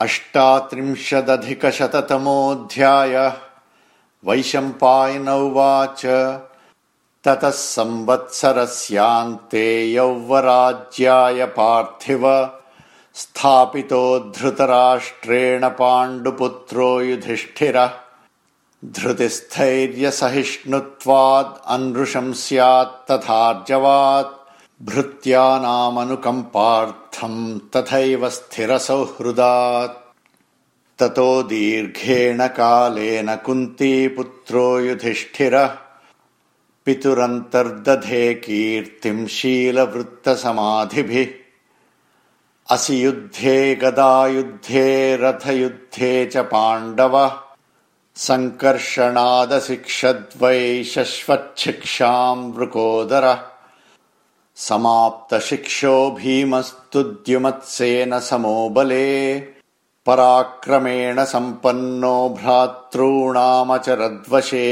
अष्टात्रिंशदधिकशततमोऽध्याय वैशम्पायन उवाच ततः संवत्सरस्यान्ते यौवराज्याय पार्थिव स्थापितो धृतराष्ट्रेण पाण्डुपुत्रो युधिष्ठिरः। धृतिस्थैर्यसहिष्णुत्वाद् स्यात्तथार्जवात् भृत्यानामनुकम्पार्थम् तथैव स्थिरसौहृदात्। ततो दीर्घेण कालेन कुन्तीपुत्रो युधिष्ठिरः। पितुरन्तर्दधे कीर्तिम् शीलवृत्तसमाधिभिः। असि युद्धे गदायुद्धे रथयुद्धे च पाण्डवः। सङ्कर्षणादशिक्षद्वै शश्वच्छिक्षाम् वृकोदरः समाप्तशिक्षो भीमस्तुद्युमत्सेन समो बले पराक्रमेण सम्पन्नो भ्रातॄणामचरद्वशे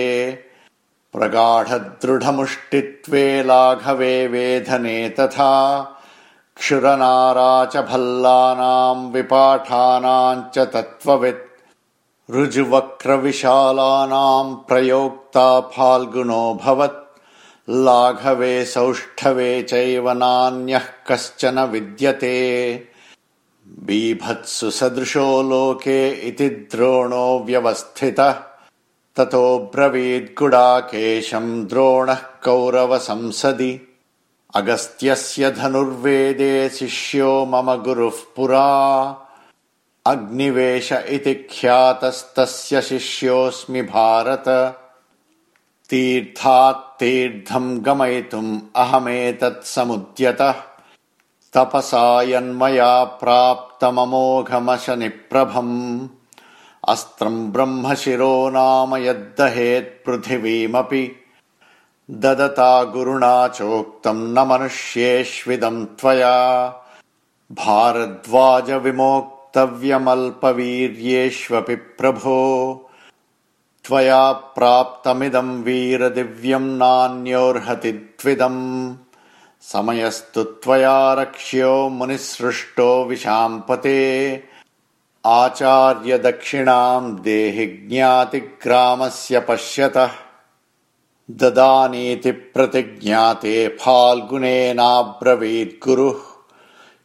प्रगाढदृढमुष्टित्वे लाघवे वेधने तथा क्षुरनारा च भल्लानाम् विपाठानाम् च तत्त्ववित् ऋजुवक्रविशालानाम् प्रयोक्ता फाल्गुनोऽभवत् लाघवे सौष्ठवे चैव नान्यः कश्चन विद्यते। बीभत्सु सदृशो लोके इति द्रोणो व्यवस्थितः। ततोऽब्रवीद्गुडाकेशम् द्रोणः कौरवसंसदि अगस्त्यस्य धनुर्वेदे शिष्यो मम गुरुः पुरा। अग्निवेश इति ख्यातस्तस्य शिष्योऽस्मि भारत तीर्थात्तीर्थम् गमयितुम् अहमेतत्समुद्यतः तपसा यन्मया प्राप्तममोघमशनिप्रभम्। अस्त्रम् ब्रह्मशिरो नाम यद्दहेत्पृथिवीमपि ददता गुरुणा चोक्तम् न मनुष्येष्विदम् त्वया। भारद्वाजविमोक्तव्यमल्पवीर्येष्वपि प्रभो त्वया प्राप्तमिदम् वीरदिव्यम् नान्योऽर्हति त्विदम् समयस्तु त्वया रक्ष्यो मुनिसृष्टो विशाम्पते। आचार्यदक्षिणाम् देहि ज्ञातिग्रामस्य पश्यतः। ददानीति प्रतिज्ञाते फाल्गुनेनाब्रवीद्गुरुः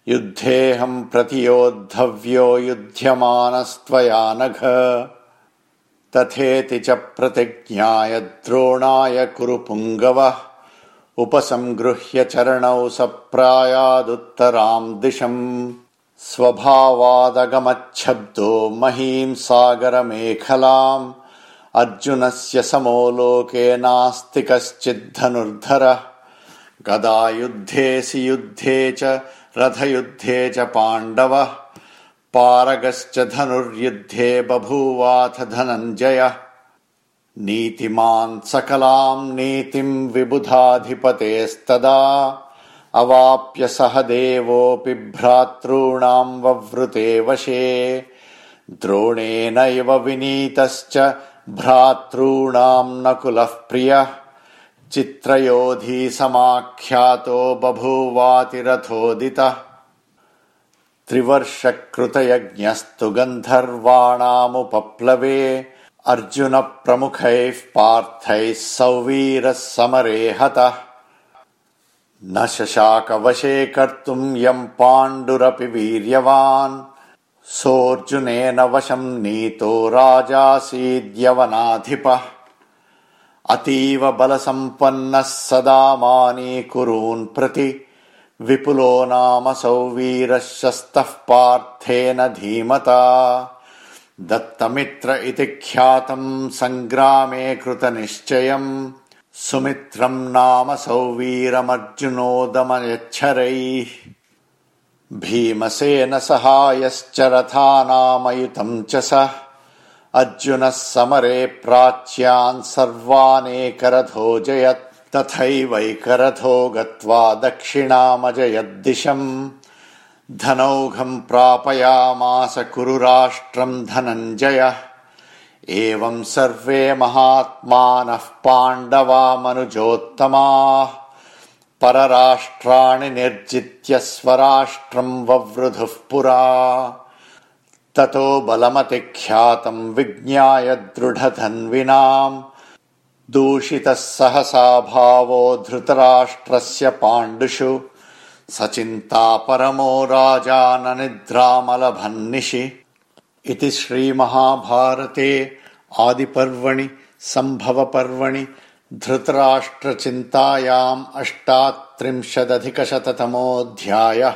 युद्धेऽहम् प्रतियोद्धव्यो युध्यमानस्त्वया नघ तथेति च प्रतिज्ञाय द्रोणाय कुरु पुङ्गवः उपसङ्गृह्य चरणौ सप्रायादुत्तराम् दिशम् स्वभावादगमच्छब्दो महीम् सागरमेखलाम् अर्जुनस्य समो लोके नास्ति कश्चिद्धनुर्धरः गदायुद्धेऽसि युद्धे च रथयुद्धे च पाण्डवः पारगश्च धनुर्युद्धे बभूवाथ धनञ्जयः। नीतिमान् सकलाम् नीतिम् विबुधाधिपतेस्तदा। अवाप्य सह देवोऽपि भ्रातॄणाम् ववृते वशे। द्रोणेनैव विनीतश्च भ्रातॄणाम् नकुलः प्रियः। चित्रयोधी समाख्यातो बभूवातिरथोदितः त्रिवर्षकृतयज्ञस्तु गन्धर्वाणामुपप्लवे अर्जुनप्रमुखैः पार्थैः सौवीरः समरे हतः। न शशाकवशे कर्तुम् यम् पाण्डुरपि वीर्यवान्। सोऽर्जुनेन वशम् नीतो राजासीद्यवनाधिपः। अतीव बलसम्पन्नः सदा मानीकुरून् प्रति विपुलो नामसौ वीरः शस्तः पार्थेन धीमता। दत्तमित्र इति ख्यातम् सङ्ग्रामे कृतनिश्चयम्। सुमित्रम् नामसौ वीरमर्जुनोदमयच्छरैः। भीमसेन सहायश्च रथानामयुतम् च सः। अर्जुनः समरे प्राच्यान् सर्वानेकरथोजयत् तथैवैकरथो गत्वा दक्षिणामजयद्दिशम्। धनौघम् प्रापयामास कुरु राष्ट्रम् धनञ्जयः। एवम् सर्वे महात्मानः पाण्डवामनुजोत्तमाः परराष्ट्राणि निर्जित्य स्वराष्ट्रम् ववृधुः पुरा। ततो बलमतिख्यातम् विज्ञाय दृढधन्विनाम् दूषितः सहसा भावो धृतराष्ट्रस्य पाण्डुषु। सचिन्ता परमो राजाननिद्रामलभन्निशि इति श्रीमहाभारते आदिपर्वणि सम्भवपर्वणि धृतराष्ट्रचिन्तायाम् अष्टात्रिंशदधिकशततमोऽध्यायः